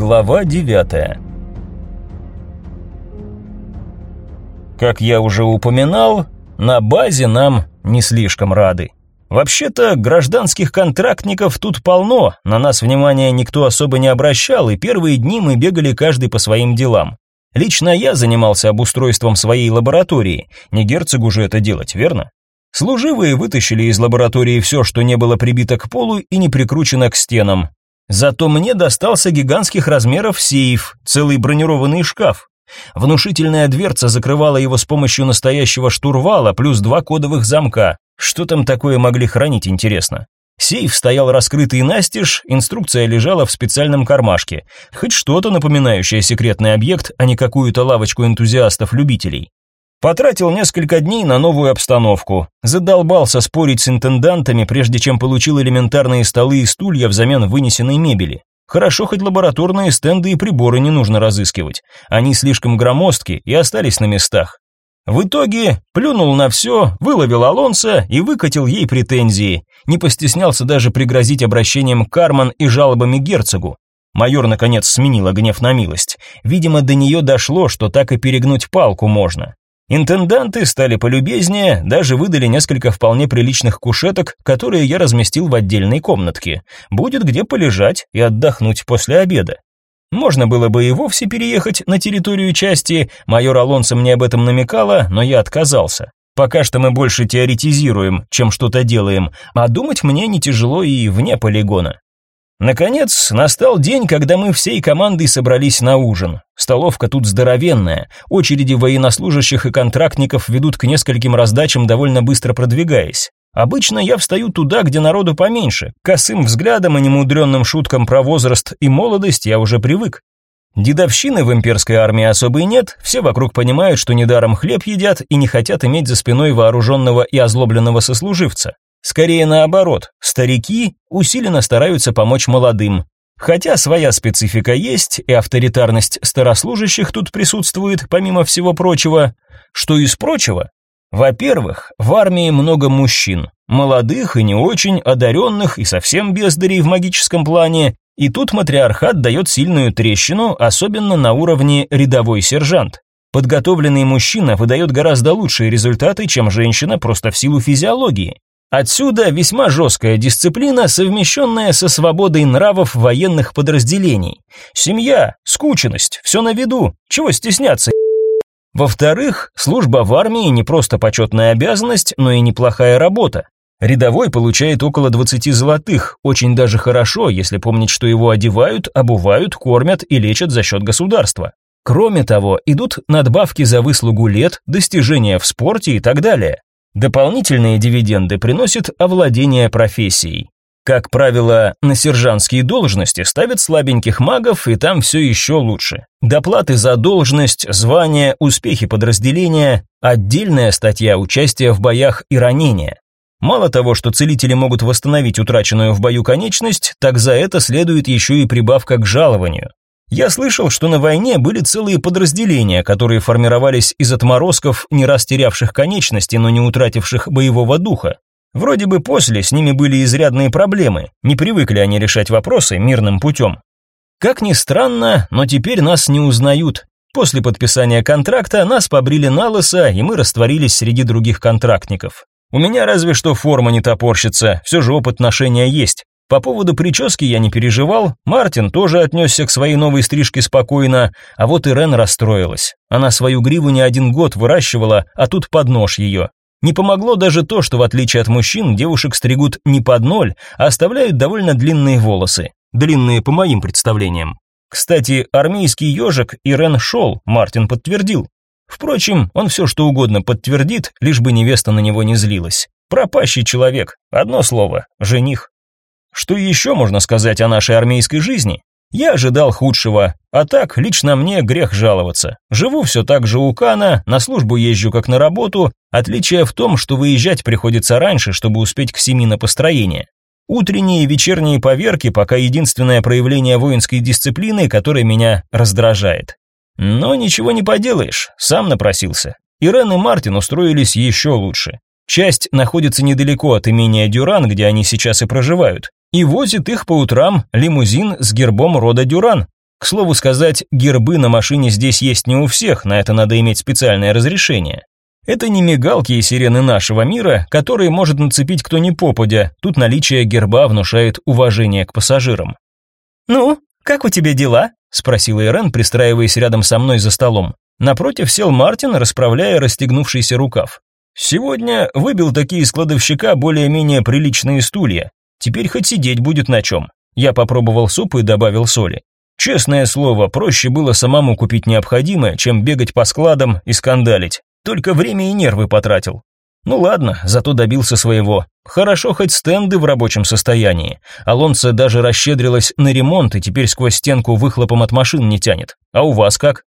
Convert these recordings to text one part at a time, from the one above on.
Глава 9. Как я уже упоминал, на базе нам не слишком рады. Вообще-то гражданских контрактников тут полно, на нас внимания никто особо не обращал, и первые дни мы бегали каждый по своим делам. Лично я занимался обустройством своей лаборатории, не герцогу же это делать, верно? Служивые вытащили из лаборатории все, что не было прибито к полу и не прикручено к стенам. Зато мне достался гигантских размеров сейф, целый бронированный шкаф. Внушительная дверца закрывала его с помощью настоящего штурвала, плюс два кодовых замка. Что там такое могли хранить, интересно? Сейф стоял раскрытый настежь, инструкция лежала в специальном кармашке. Хоть что-то напоминающее секретный объект, а не какую-то лавочку энтузиастов-любителей. Потратил несколько дней на новую обстановку. Задолбался спорить с интендантами, прежде чем получил элементарные столы и стулья взамен вынесенной мебели. Хорошо, хоть лабораторные стенды и приборы не нужно разыскивать. Они слишком громоздки и остались на местах. В итоге плюнул на все, выловил Алонса и выкатил ей претензии. Не постеснялся даже пригрозить обращением Карман и жалобами герцогу. Майор, наконец, сменила гнев на милость. Видимо, до нее дошло, что так и перегнуть палку можно. Интенданты стали полюбезнее, даже выдали несколько вполне приличных кушеток, которые я разместил в отдельной комнатке. Будет где полежать и отдохнуть после обеда. Можно было бы и вовсе переехать на территорию части, майор Алонсо мне об этом намекала, но я отказался. Пока что мы больше теоретизируем, чем что-то делаем, а думать мне не тяжело и вне полигона. Наконец, настал день, когда мы всей командой собрались на ужин. Столовка тут здоровенная, очереди военнослужащих и контрактников ведут к нескольким раздачам, довольно быстро продвигаясь. Обычно я встаю туда, где народу поменьше. Косым взглядом и немудренным шуткам про возраст и молодость я уже привык. Дедовщины в имперской армии особой нет, все вокруг понимают, что недаром хлеб едят и не хотят иметь за спиной вооруженного и озлобленного сослуживца. Скорее наоборот, старики усиленно стараются помочь молодым. Хотя своя специфика есть, и авторитарность старослужащих тут присутствует, помимо всего прочего. Что из прочего? Во-первых, в армии много мужчин, молодых и не очень, одаренных и совсем бездарей в магическом плане, и тут матриархат дает сильную трещину, особенно на уровне рядовой сержант. Подготовленный мужчина выдает гораздо лучшие результаты, чем женщина просто в силу физиологии. Отсюда весьма жесткая дисциплина, совмещенная со свободой нравов военных подразделений. Семья, скученность, все на виду, чего стесняться. Во-вторых, служба в армии не просто почетная обязанность, но и неплохая работа. Рядовой получает около 20 золотых, очень даже хорошо, если помнить, что его одевают, обувают, кормят и лечат за счет государства. Кроме того, идут надбавки за выслугу лет, достижения в спорте и так далее. Дополнительные дивиденды приносит овладение профессией. Как правило, на сержантские должности ставят слабеньких магов, и там все еще лучше. Доплаты за должность, звание, успехи подразделения, отдельная статья участия в боях и ранения. Мало того, что целители могут восстановить утраченную в бою конечность, так за это следует еще и прибавка к жалованию. Я слышал, что на войне были целые подразделения, которые формировались из отморозков, не раз терявших конечности, но не утративших боевого духа. Вроде бы после с ними были изрядные проблемы, не привыкли они решать вопросы мирным путем. Как ни странно, но теперь нас не узнают. После подписания контракта нас побрили на лысо, и мы растворились среди других контрактников. У меня разве что форма не топорщится, все же опыт ношения есть. По поводу прически я не переживал, Мартин тоже отнесся к своей новой стрижке спокойно, а вот Ирен расстроилась. Она свою гриву не один год выращивала, а тут под нож ее. Не помогло даже то, что в отличие от мужчин, девушек стригут не под ноль, а оставляют довольно длинные волосы. Длинные по моим представлениям. Кстати, армейский ежик Ирен шел, Мартин подтвердил. Впрочем, он все что угодно подтвердит, лишь бы невеста на него не злилась. Пропащий человек, одно слово, жених. Что еще можно сказать о нашей армейской жизни? Я ожидал худшего, а так лично мне грех жаловаться. Живу все так же у Кана, на службу езжу как на работу, отличие в том, что выезжать приходится раньше, чтобы успеть к семи на построение. Утренние и вечерние поверки пока единственное проявление воинской дисциплины, которое меня раздражает. Но ничего не поделаешь, сам напросился. Ирен и Мартин устроились еще лучше. Часть находится недалеко от имения Дюран, где они сейчас и проживают и возит их по утрам лимузин с гербом рода Дюран. К слову сказать, гербы на машине здесь есть не у всех, на это надо иметь специальное разрешение. Это не мигалки и сирены нашего мира, которые может нацепить кто ни попадя, тут наличие герба внушает уважение к пассажирам. «Ну, как у тебя дела?» – спросила Ирен, пристраиваясь рядом со мной за столом. Напротив сел Мартин, расправляя расстегнувшийся рукав. «Сегодня выбил такие из кладовщика более-менее приличные стулья. Теперь хоть сидеть будет на чем». Я попробовал суп и добавил соли. Честное слово, проще было самому купить необходимое, чем бегать по складам и скандалить. Только время и нервы потратил. Ну ладно, зато добился своего. Хорошо хоть стенды в рабочем состоянии. Алонса даже расщедрилась на ремонт и теперь сквозь стенку выхлопом от машин не тянет. А у вас как?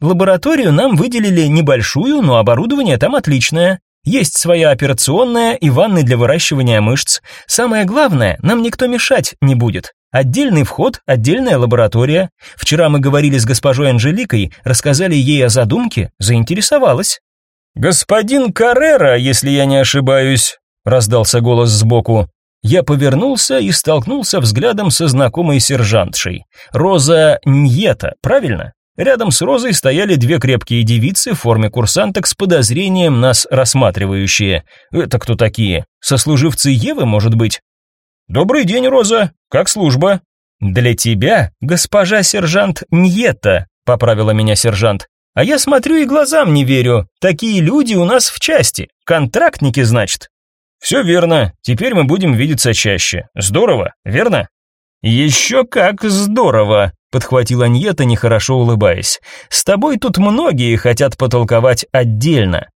Лабораторию нам выделили небольшую, но оборудование там отличное. Есть своя операционная и ванны для выращивания мышц. Самое главное, нам никто мешать не будет. Отдельный вход, отдельная лаборатория. Вчера мы говорили с госпожой Анжеликой, рассказали ей о задумке, заинтересовалась. «Господин Каррера, если я не ошибаюсь», — раздался голос сбоку. Я повернулся и столкнулся взглядом со знакомой сержантшей. Роза Ньета, правильно? Рядом с Розой стояли две крепкие девицы в форме курсанток с подозрением нас рассматривающие. Это кто такие? Сослуживцы Евы, может быть? «Добрый день, Роза. Как служба?» «Для тебя, госпожа сержант Ньета», — поправила меня сержант. «А я смотрю и глазам не верю. Такие люди у нас в части. Контрактники, значит». «Все верно. Теперь мы будем видеться чаще. Здорово, верно?» «Еще как здорово», — подхватила Ньета, нехорошо улыбаясь. «С тобой тут многие хотят потолковать отдельно».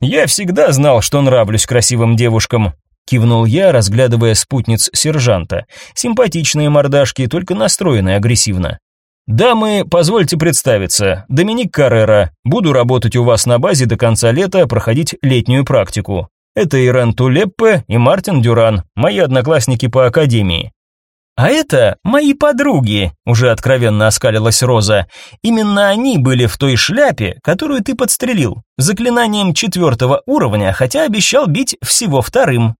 «Я всегда знал, что нравлюсь красивым девушкам кивнул я, разглядывая спутниц сержанта. Симпатичные мордашки, только настроены агрессивно. «Дамы, позвольте представиться. Доминик Каррера. Буду работать у вас на базе до конца лета, проходить летнюю практику. Это Ирен Тулеппе и Мартин Дюран, мои одноклассники по академии. «А это мои подруги», — уже откровенно оскалилась Роза. «Именно они были в той шляпе, которую ты подстрелил, заклинанием четвертого уровня, хотя обещал бить всего вторым.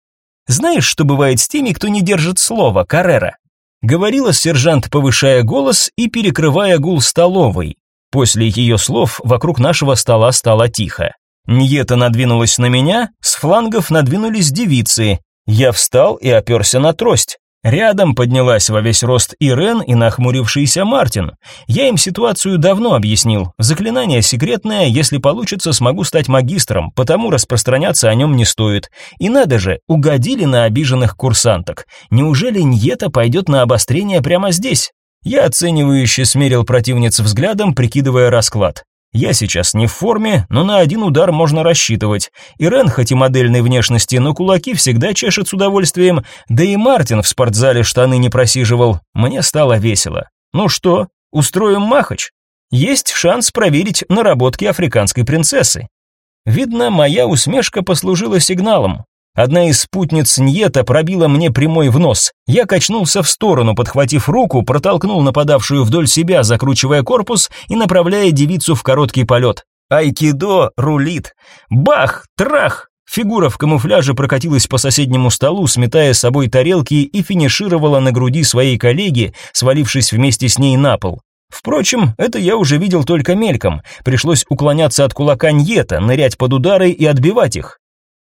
Знаешь, что бывает с теми, кто не держит слова, Каррера?» Говорила сержант, повышая голос и перекрывая гул столовой. После ее слов вокруг нашего стола стало тихо. Ньета надвинулась на меня, с флангов надвинулись девицы. Я встал и оперся на трость. Рядом поднялась во весь рост Ирен и нахмурившийся Мартин. Я им ситуацию давно объяснил. Заклинание секретное, если получится, смогу стать магистром, потому распространяться о нем не стоит. И надо же, угодили на обиженных курсанток. Неужели Ньета пойдет на обострение прямо здесь? Я оценивающе смерил противниц взглядом, прикидывая расклад. Я сейчас не в форме, но на один удар можно рассчитывать. Ирен хоть и модельной внешности, но кулаки всегда чешет с удовольствием, да и Мартин в спортзале штаны не просиживал. Мне стало весело. Ну что, устроим махач? Есть шанс проверить наработки африканской принцессы. Видно, моя усмешка послужила сигналом. Одна из спутниц Ньета пробила мне прямой в нос. Я качнулся в сторону, подхватив руку, протолкнул нападавшую вдоль себя, закручивая корпус и направляя девицу в короткий полет. Айкидо рулит. Бах! Трах! Фигура в камуфляже прокатилась по соседнему столу, сметая с собой тарелки и финишировала на груди своей коллеги, свалившись вместе с ней на пол. Впрочем, это я уже видел только мельком. Пришлось уклоняться от кулака Ньета, нырять под удары и отбивать их.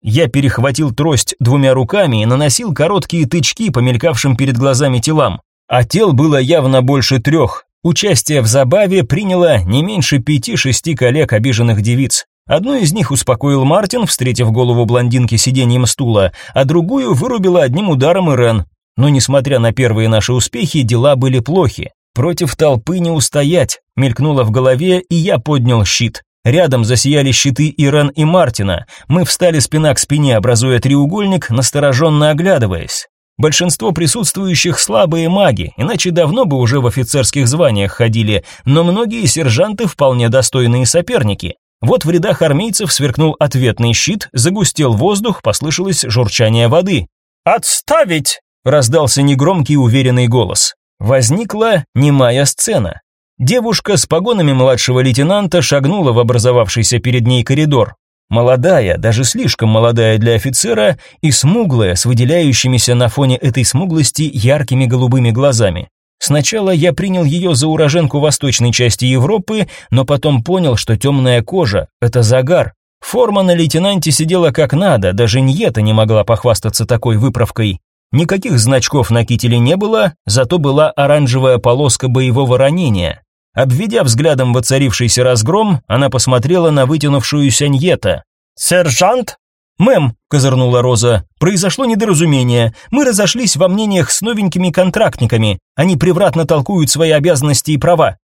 Я перехватил трость двумя руками и наносил короткие тычки по мелькавшим перед глазами телам. А тел было явно больше трех. Участие в забаве приняло не меньше пяти-шести коллег обиженных девиц. Одну из них успокоил Мартин, встретив голову блондинки сиденьем стула, а другую вырубила одним ударом Ирен. Но несмотря на первые наши успехи, дела были плохи. Против толпы не устоять, мелькнуло в голове, и я поднял щит. Рядом засияли щиты Ирен и Мартина. Мы встали спина к спине, образуя треугольник, настороженно оглядываясь. Большинство присутствующих слабые маги, иначе давно бы уже в офицерских званиях ходили, но многие сержанты вполне достойные соперники. Вот в рядах армейцев сверкнул ответный щит, загустел воздух, послышалось журчание воды. «Отставить!» – раздался негромкий уверенный голос. Возникла немая сцена. Девушка с погонами младшего лейтенанта шагнула в образовавшийся перед ней коридор. Молодая, даже слишком молодая для офицера, и смуглая, с выделяющимися на фоне этой смуглости яркими голубыми глазами. Сначала я принял ее за уроженку восточной части Европы, но потом понял, что темная кожа – это загар. Форма на лейтенанте сидела как надо, даже Ньета не могла похвастаться такой выправкой. Никаких значков на кителе не было, зато была оранжевая полоска боевого ранения. Обведя взглядом воцарившийся разгром, она посмотрела на вытянувшуюся Ньета. «Сержант?» «Мэм», — козырнула Роза, — «произошло недоразумение. Мы разошлись во мнениях с новенькими контрактниками. Они превратно толкуют свои обязанности и права».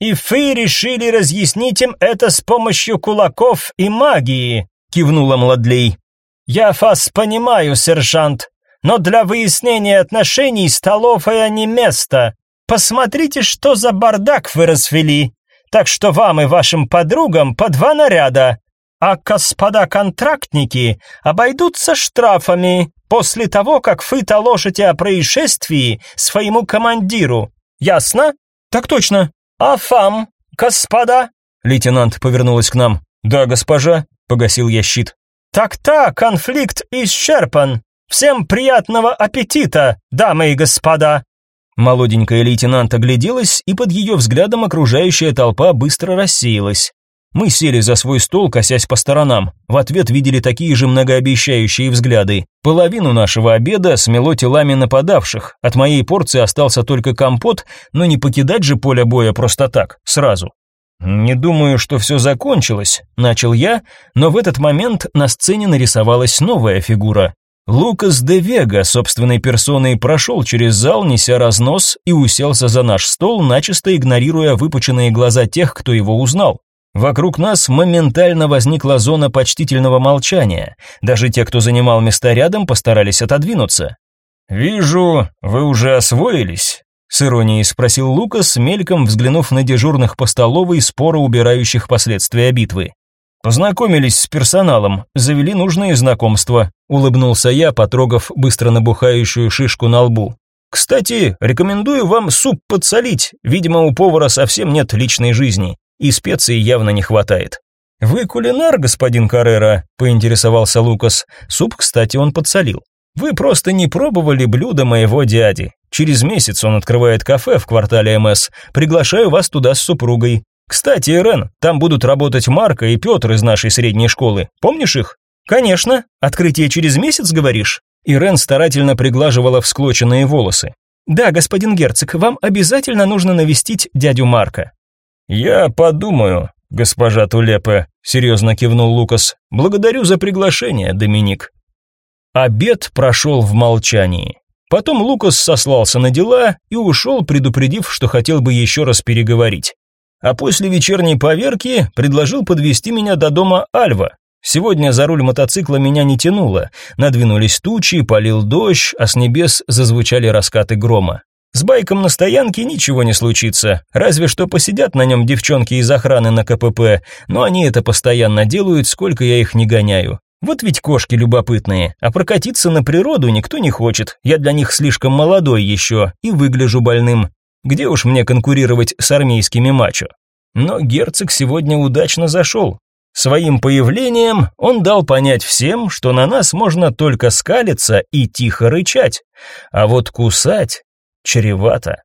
«И вы решили разъяснить им это с помощью кулаков и магии», — кивнула Младлей. «Я вас понимаю, сержант, но для выяснения отношений столовая не место. Посмотрите, что за бардак вы развели. Так что вам и вашим подругам по два наряда, а господа контрактники обойдутся штрафами после того, как вы доложите о происшествии своему командиру. Ясно? Так точно. А фам, господа? Лейтенант повернулась к нам. Да, госпожа, погасил я щит. Так-то конфликт исчерпан. Всем приятного аппетита, дамы и господа. Молоденькая лейтенант огляделась, и под ее взглядом окружающая толпа быстро рассеялась. Мы сели за свой стол, косясь по сторонам. В ответ видели такие же многообещающие взгляды. Половину нашего обеда смело телами нападавших. От моей порции остался только компот, но не покидать же поле боя просто так, сразу. «Не думаю, что все закончилось», – начал я, но в этот момент на сцене нарисовалась новая фигура. Лукас де Вега собственной персоной прошел через зал, неся разнос, и уселся за наш стол, начисто игнорируя выпученные глаза тех, кто его узнал. Вокруг нас моментально возникла зона почтительного молчания. Даже те, кто занимал места рядом, постарались отодвинуться. «Вижу, вы уже освоились?» — с иронией спросил Лукас, мельком взглянув на дежурных по столовой, споро убирающих последствия битвы. «Познакомились с персоналом, завели нужные знакомства», — улыбнулся я, потрогав быстро набухающую шишку на лбу. «Кстати, рекомендую вам суп подсолить, видимо, у повара совсем нет личной жизни и специй явно не хватает. «Вы кулинар, господин Каррера?» – поинтересовался Лукас. Суп, кстати, он подсолил. «Вы просто не пробовали блюдо моего дяди. Через месяц он открывает кафе в квартале МС. Приглашаю вас туда с супругой. Кстати, Ирен, там будут работать Марка и Петр из нашей средней школы. Помнишь их?» «Конечно. Открытие через месяц, говоришь?» Ирен старательно приглаживала всклоченные волосы. «Да, господин герцог, вам обязательно нужно навестить дядю Марка. «Я подумаю, госпожа Тулепе», — серьезно кивнул Лукас. «Благодарю за приглашение, Доминик». Обед прошел в молчании. Потом Лукас сослался на дела и ушел, предупредив, что хотел бы еще раз переговорить. А после вечерней поверки предложил подвести меня до дома Альва. Сегодня за руль мотоцикла меня не тянуло. Надвинулись тучи, полил дождь, а с небес зазвучали раскаты грома. С байком на стоянке ничего не случится, разве что посидят на нем девчонки из охраны на КПП, но они это постоянно делают, сколько я их не гоняю. Вот ведь кошки любопытные, а прокатиться на природу никто не хочет, я для них слишком молодой еще и выгляжу больным. Где уж мне конкурировать с армейскими мачо? Но герцог сегодня удачно зашел. Своим появлением он дал понять всем, что на нас можно только скалиться и тихо рычать, а вот кусать чревато.